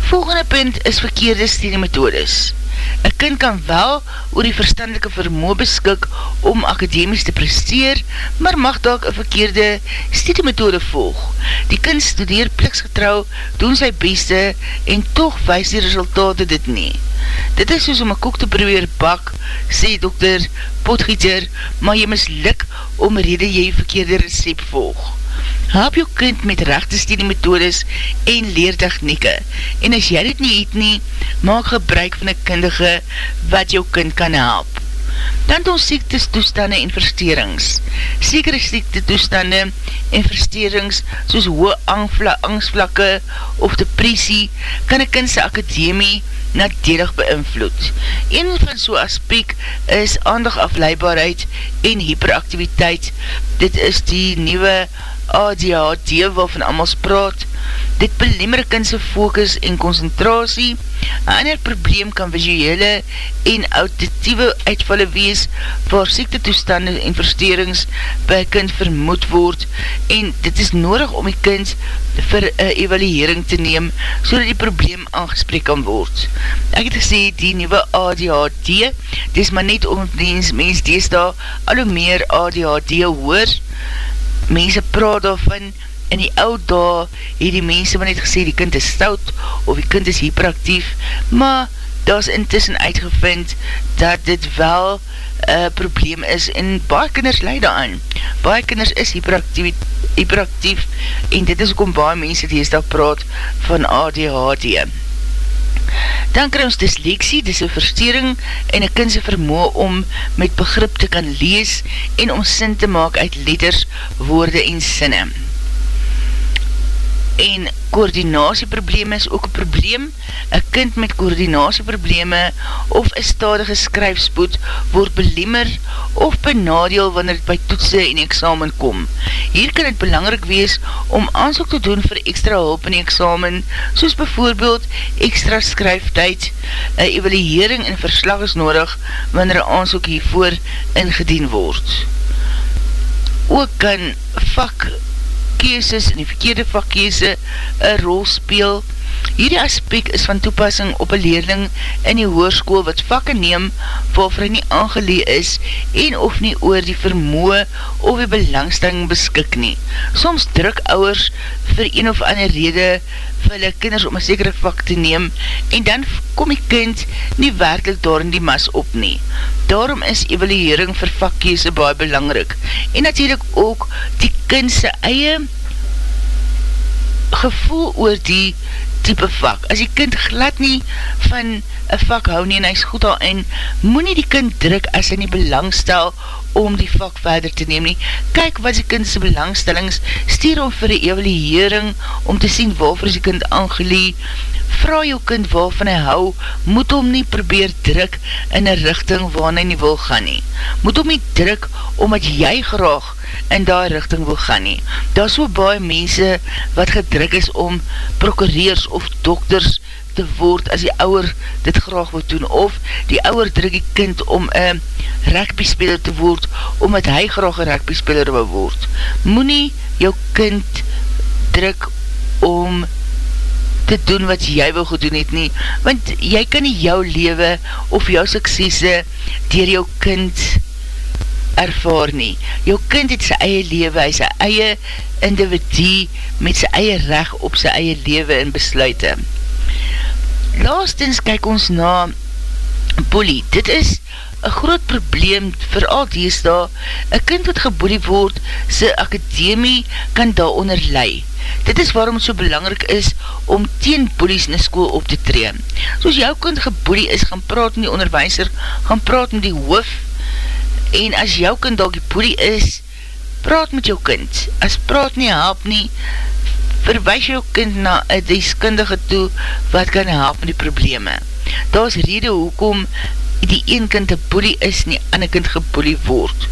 Volgende punt is verkeerde studiemethodes. Een kind kan wel oor die verstandelike vermoe beskik om akademies te presteer, maar mag dalk een verkeerde studiemethode volg. Die kind studeer pliksgetrouw, doen sy beste en toch wees die resultate dit nie. Dit is soos om een koek te probeer bak, sê dokter, potgieter, maar jy mislik om rede jy verkeerde recept volg. Help jou kind met rechte studiemethodes en leertechnieke. En as jy dit nie het nie, maak gebruik van een kindige wat jou kind kan help. dan het ons siektes toestande en versterings. Sekere siekte toestande en versterings soos hoë angstvlakke of depressie kan een kindse akademie nadelig beïnvloed. Een van so aspek is aandagafleibaarheid en hyperactiviteit. Dit is die nieuwe ADHD waarvan allemaal spraat, dit belemmer kindse focus en concentratie, een ander probleem kan visuele en auditieve uitvalle wees, waar siekte toestande en versterings by kind vermoed word, en dit is nodig om die kind vir een evaluering te neem, so die probleem aangesprek kan word. Ek het gesê, die nieuwe ADHD, dit is maar net om mens, mens dees daar al hoe meer ADHD hoor, mense praat daarvan, in die oud daar het die mense maar net gesê die kind is stout of die kind is hyperactief, maar daar is intussen uitgevind dat dit wel uh, probleem is en baie kinders leid aan. Baie kinders is hyperactief, hyperactief en dit is ook om baie mense die is daar praat van ADHD. Dan kry ons dysleksie, dis een verstering en een kindse vermoe om met begrip te kan lees en om sin te maak uit letters, woorde en sinne en koordinatieprobleme is ook een probleem. Een kind met koordinatieprobleme of een stadige skryfspoed word belemmer of benadeel wanneer het by toetse en examen kom. Hier kan het belangrijk wees om aanzoek te doen vir extra hulp in examen, soos bijvoorbeeld extra skryftijd, een evaluering en verslag is nodig wanneer een aanzoek hiervoor ingedien word. Ook kan vak vakkeeses en die verkeerde vakkeese een rol speel. Hierdie aspek is van toepassing op een leerling in die hoerskoel wat vakke neem waarvoor hy nie aangelee is en of nie oor die vermoe of die belangstelling beskik nie. Soms druk ouwers vir een of ander rede vir hulle kinders om een sekere vak te neem en dan kom die kind nie werkelijk daar in die mas op nie. Daarom is evaluering vir vakkeese baie belangrik en natuurlijk ook die kindse eie gevoel oor die type vak. As die kind glad nie van een vak hou nie en hy is goed al en moet nie die kind druk as hy nie belangstel om die vak verder te neem nie. Kyk wat die kindse belangstellings, stuur om vir die evaluering om te sien waarvoor is die kind aangelee, vraag jou kind waarvan hy hou, moet hom nie probeer druk in een richting waar hy nie wil gaan nie. Moet hom nie druk omdat jy graag in daar richting wil gaan nie. Daar so baie mense wat gedruk is om prokureers of dokters te word as die ouwer dit graag wil doen of die ouwer druk die kind om een rugbyspeler te word omdat hy graag een rugbyspeler wil word. Moe jou kind druk om te doen wat jy wil gedoen het nie, want jy kan nie jou lewe of jou suksese dier jou kind ervaar nie. Jou kind het sy eie lewe, hy sy eie individu met sy eie recht op sy eie lewe en besluite. Laastens kyk ons na bully. Dit is een groot probleem vir al dies daar. Een kind wat geboelie word, sy akademie kan daar onder lei. Dit is waarom so belangrijk is om teen bullies in die school op te tree. Soos jou kind geboelie is, gaan praat met die onderwijzer, gaan praat met die hoof, en as jou kind daar die bully is, praat met jou kind. As praat nie, help nie, verwijs jou kind na een deskundige toe wat kan help met die probleme. Daar is rede hoekom die een kind een boelie is en die ander kind geboelie word.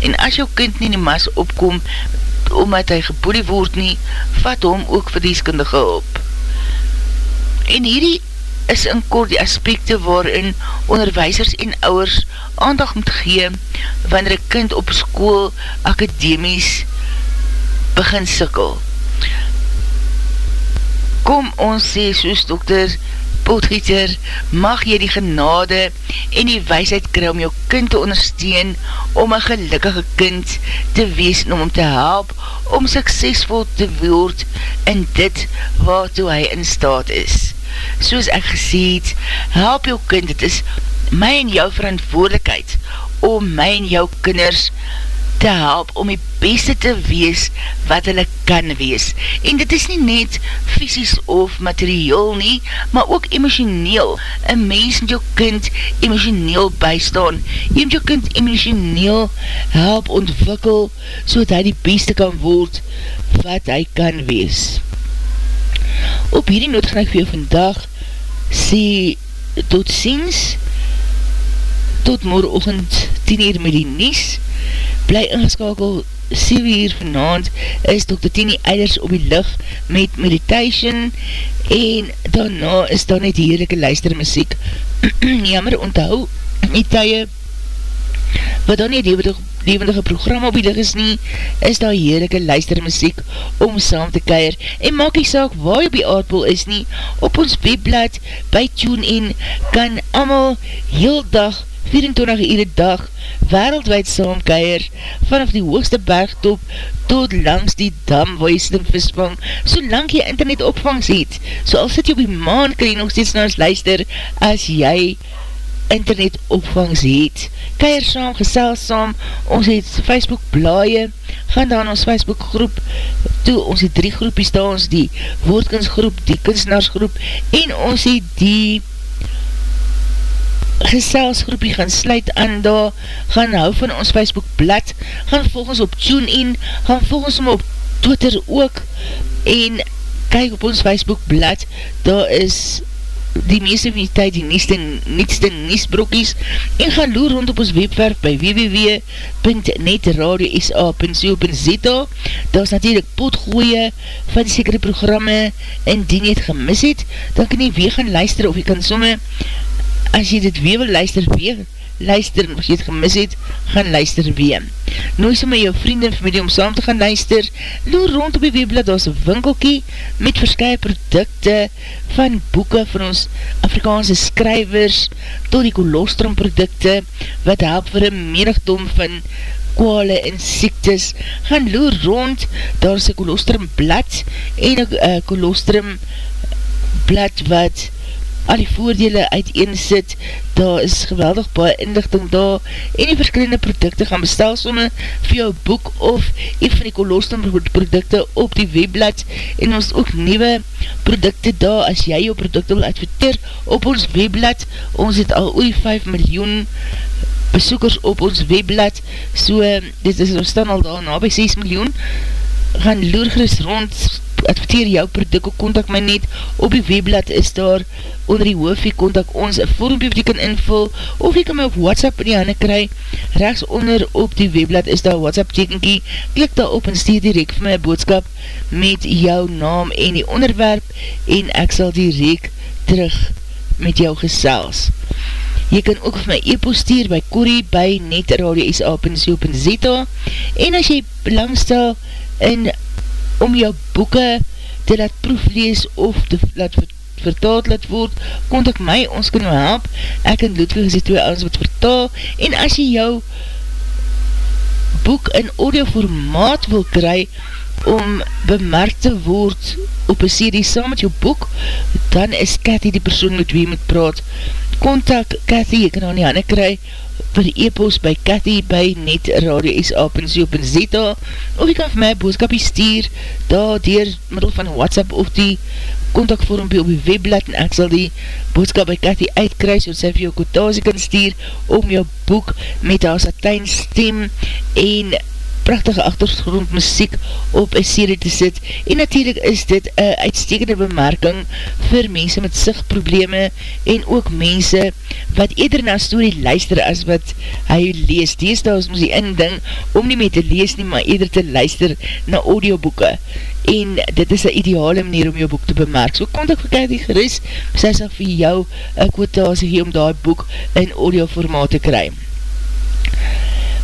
En as jou kind nie die mas opkom omdat hy geboelie word nie, vat hom ook vir deskundige hulp. En hierdie is in kort die aspekte waarin onderwijsers en ouwers aandag moet gee wanneer een kind op school akademies begin sikkel kom ons sê soos dokter Potgieter, mag jy die genade en die weisheid kry om jou kind te ondersteun om een gelukkige kind te wees en om om te help om suksesvol te word in dit waartoe hy in staat is. Soos ek gesê het, help jou kind, het is my en jou verantwoordelikheid om my en jou kinders te help om die beste te wees wat hulle kan wees. En dit is nie net fysisk of materieel nie, maar ook emotioneel. Een mens met jou kind emotioneel bystaan. Jy moet jou kind emotioneel help ontwikkel, so dat hy die beste kan word wat hy kan wees. Op hierdie noot gaan ek vir jou vandag sê tot ziens, tot morgenochtend 10 uur met die nies, bly ingeskakel 7 uur vanavond is Dr. Tini Eilers op die licht met meditation en daarna is daar net heerlijke luistermuziek jammer onthou die tye wat dan nie levendige, program op die licht is nie is daar heerlijke luistermuziek om saam te keir en maak die saak waar op die aardbol is nie op ons webblad by TuneIn kan amal heel dag 24 uur dag wereldwijd saamkeier vanaf die hoogste bergtop tot langs die dam waar jy slim visvang, solang jy internet opvangs het. So al sit jy op die maan, kan jy nog steeds na ons luister as jy internet opvangs het. Keier saam, gesel saam, ons het Facebook blaie, gaan daar ons Facebook groep toe, ons het drie groepies daar, ons die woordkunstgroep, die kunstenaarsgroep en ons het die geselsgroepie gaan sluit aan daar, gaan hou van ons Facebook blad, gaan volg ons op TuneIn, gaan volg ons op Twitter ook, en kyk op ons Facebook blad, daar is die meeste van die tyd die nieste, nietste niesbrokies, en gaan loer rond op ons webwerf by www.netradio.sa.co.za daar is natuurlijk potgooie van sekere programme, en die nie het gemis het, dan kan jy weer gaan luister, of jy kan somme as jy dit weer wil luister, weer luister, as jy het gemis het, gaan luister weer. Nooi so met jou vriend en familie om saam te gaan luister, loer rond op die weblad, daar is een winkelkie met verskye producte van boeken van ons Afrikaanse skrywers, tot die kolostrum producte, wat help vir een menigdom van kwale en siektes, gaan loer rond, daar is een kolostrum blad, en een uh, kolostrum blad wat al die voordele uiteen sit, daar is geweldig baie inlichting daar, en die verskillende producte gaan bestel somme vir jou boek of een van die kolostum producte op die webblad, en ons ook nieuwe producte daar, as jy jou producte wil adverteer op ons webblad, ons het al oei 5 miljoen besoekers op ons webblad, so dit is ons dan al daar na by 6 miljoen, gaan loergeris rond, adverteer jou product, kontak my net, op die webblad is daar, onder die hoofie, kontak ons, een vormpje wat jy kan invul, of jy kan my op WhatsApp in die handen kry, rechts onder op die webblad is daar WhatsApp tekenkie, klik daar op en stuur direct vir my boodskap, met jou naam en die onderwerp, en ek sal direct terug met jou gesels. Jy kan ook vir my e-post stuur by Corrie by netradio.sa.co.za en as jy belangstel in om jou boeken te laat proeflees of te laat vertaald laat word, kontak my, ons kan nou help, ek en Ludwig is die twee ons wat vertaal, en as jy jou boek in audioformaat wil kry, om bemerk te word op een serie saam met jou boek, dan is Cathy die persoon met wie jy moet praat. Contact Cathy, jy kan haar nie handen kry, 0800 per e-post by Cathy by net radio.sa.co.za of jy kan vir my boodskapie stuur daar dier middel van WhatsApp of die kontakvormpie op die webblad en ek sal die boodskap by Cathy uitkruis so sy vir jou kotasie kan stuur om jou boek met haar satijn stem en prachtige achtergrond muziek op een serie te sit en natuurlijk is dit een uitstekende bemerking vir mense met sigtprobleme en ook mense wat eerder na story luister as wat hy lees. Dees daar is moes die inding om nie mee te lees nie, maar eerder te luister na audioboeken en dit is een ideale manier om jou boek te bemerk. So kon ek verkeerd die geris, sy sal vir jou een kwotasie hier om die boek in audioformaat te kry.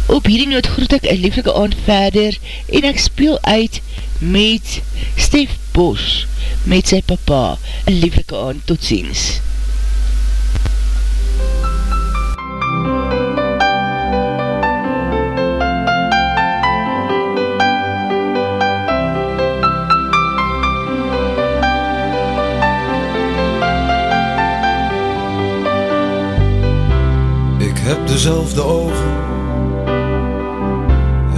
Op hierdie noot groet ek een lieflike aand verder en ek speel uit met Stef Bosch met sy papa. Een lieflike aand, tot ziens. Ik heb dezelfde ogen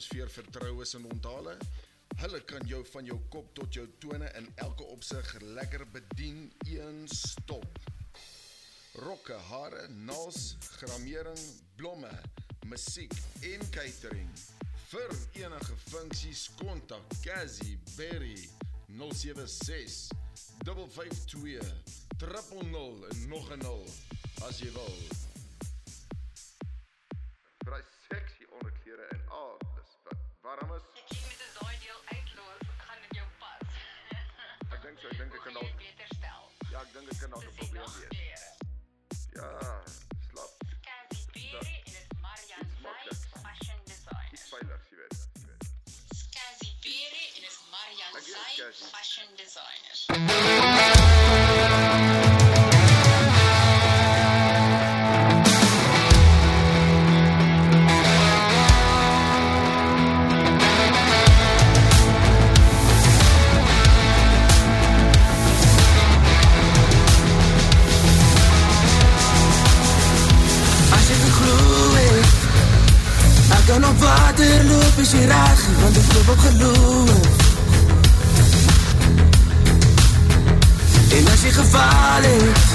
atmosfeer, vertroues en onthale, hulle kan jou van jou kop tot jou tone in elke opsig lekker bedien een stop. Rokke, hare, nails, gramering, blomme, musiek en catering. Vir enige funksies kontak Cassie Berry 076 552 000 en nog 'n 0 as jy wil. Wat warm is. Ek sien met 'n daai deel uitloos, gaan dit jou pas. Ek dink so, ek dink ek kan dalk jy beter stel? ja, ek dink ek kan dalk 'n Dis probleem wees. nagklere. Ja, slap. Cassie Perry en is Marian Iets Zay, makliks. fashion Iets designer. veiligs, jy weet. jy Perry en is Marian Cassie. fashion designer. Kan op water loop as jy reg Want ek loop op geloof. En as jy geval het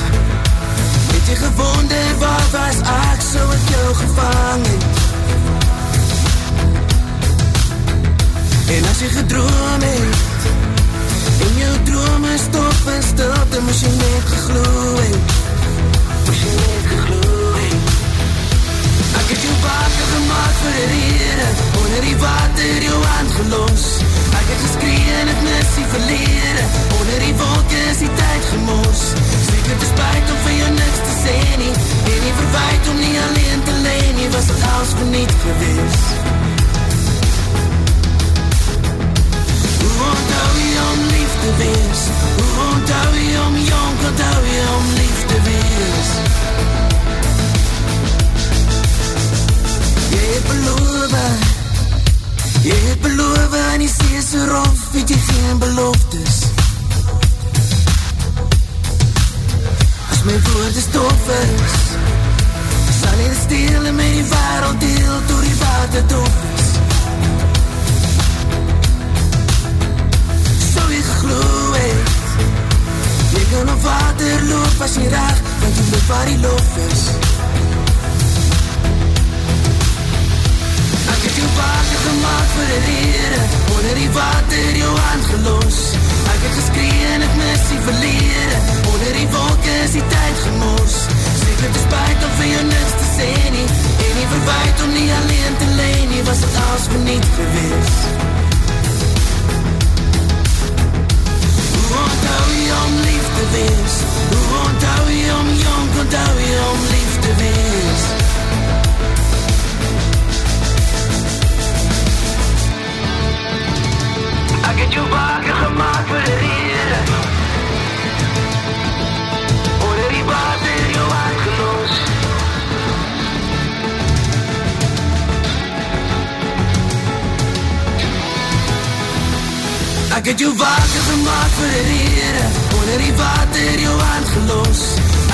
Het jy gewonder waar was ek so ek jou gevang het En as jy gedroom het En jou drome stop en stilte Moes jy net geglo het Moes jy net water gemaakt vir die rede Onder die water jou hand gelos Ek het geskree en het mis die verlede Onder die wolke is die tyd gemos Zeker te spijt om vir jou niks te sê nie En nie verwijt om nie alleen te leen Nie was het als verniet gewees Hoe onthou jy om lief te wees? Hoe onthou jy om jong, onthou jy om lief te wees? Jy het beloof Jy het beloof in die see so rof, weet jy geen beloftes. As my woorde stof is, sal jy stil en my die wereld deel door die water dof is. So jy gegloe het, jy kan op water loop as jy reg, want jy loop waar die lof is. Gemaakt vir die rede Onder die water jou hand gelos. Ek het geskree en ek mis die verlede Onder die wolke is die tyd gemors. Zeker te spijt om vir jou niks te sê En nie verwijt om nie alleen te leen Was het als verniet gewees Hoe onthou jy om lief te wees Hoe onthou jy om jong Onthou jy om lief te wees het jou wakker gemaakt vir die rede Onder die water jou uitgelos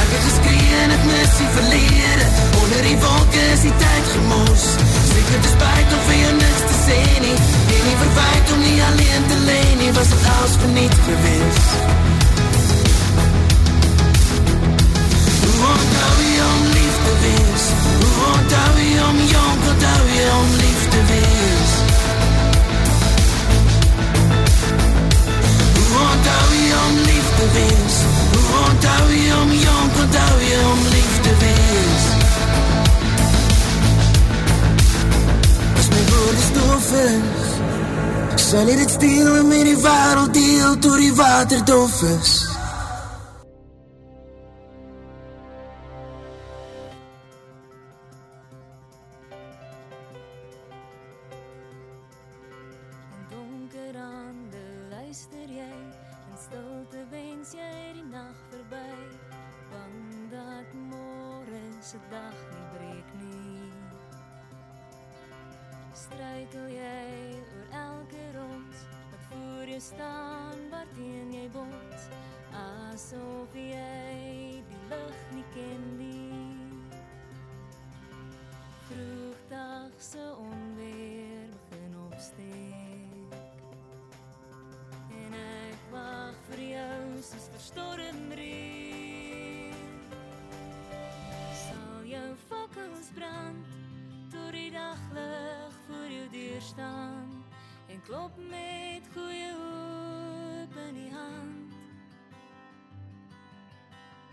Ek het geskree en het mis die verlede Onder die wolke is die tyd gemors Zeker te spijt om vir jou niks te sê nie En nie verwijt om nie alleen te leen nie Was het als verniet gewees Hoe onthou jy om lief te wees Hoe onthou jy om jong Onthou jy om lief te wees Hoe onthou jy om lief te wees Hoe onthou jy om jong Onthou jy om lief te wees As my woorde stof is Sal jy dit stil en met die wereld deel Door die water dof is waarteen jy bot Asof jy die lucht nie ken nie. Vroegdagse onweer begin opsteek. En ek wacht vir jou soos verstorm reën. Sal jou fakkels brand Door die daglig voor jou deur staan. En klop met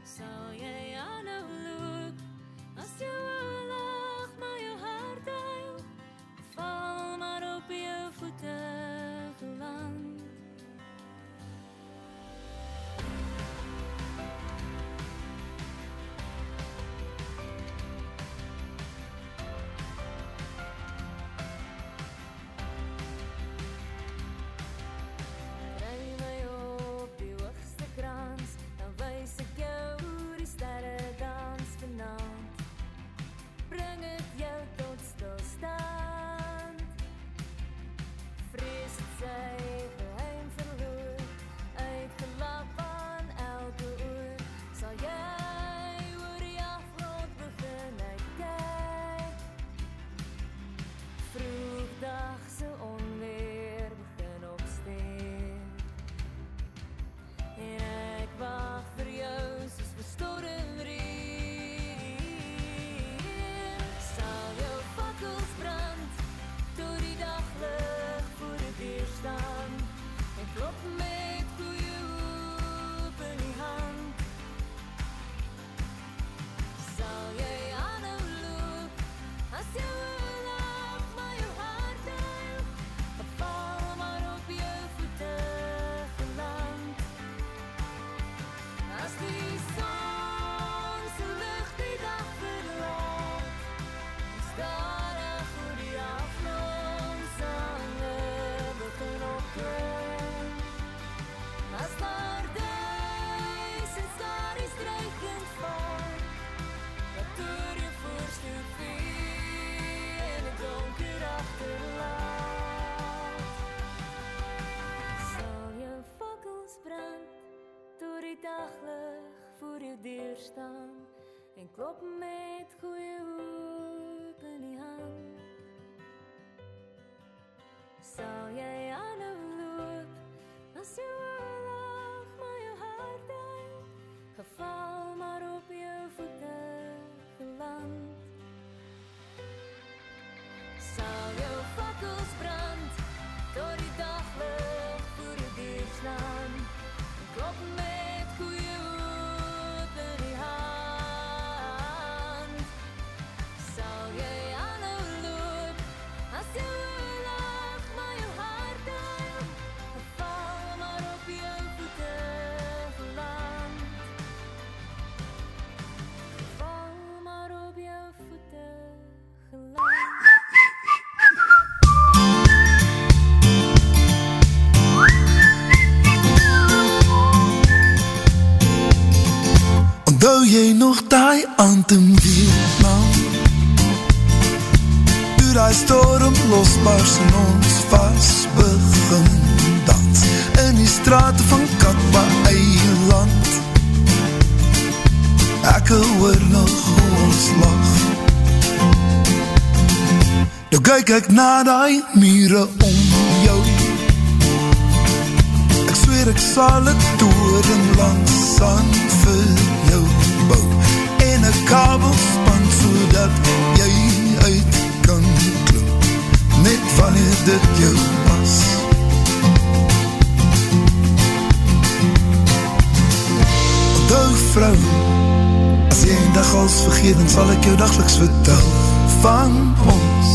Sal jy aanhou loop die daglig voor jou deur staan en klop met goeie hoop in die hand. Sal jy jy nog die aand in Vietnam? Toe die storm losbars en ons vast begin dans. In die straat van Katba eiland. Ek hoor nog ons lach Nou kyk ek na die mure om jou. Ek zweer ek sal het toren langs sand vir En een kabel span so dat jy uit kan klop. Net wanneer dit jou pas. Onthou vrou As jy een dag als vergeet Dan sal ek jou dageliks vertel Van ons.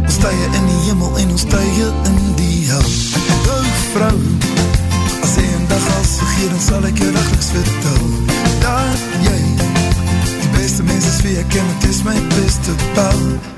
Ons tuie in die hemel En ons tuie in die hel. Onthou vrou As jy een dag als vergeet Dan sal ek jou dageliks vertel Dat jy beste mens is wie ek ken Het is my beste pal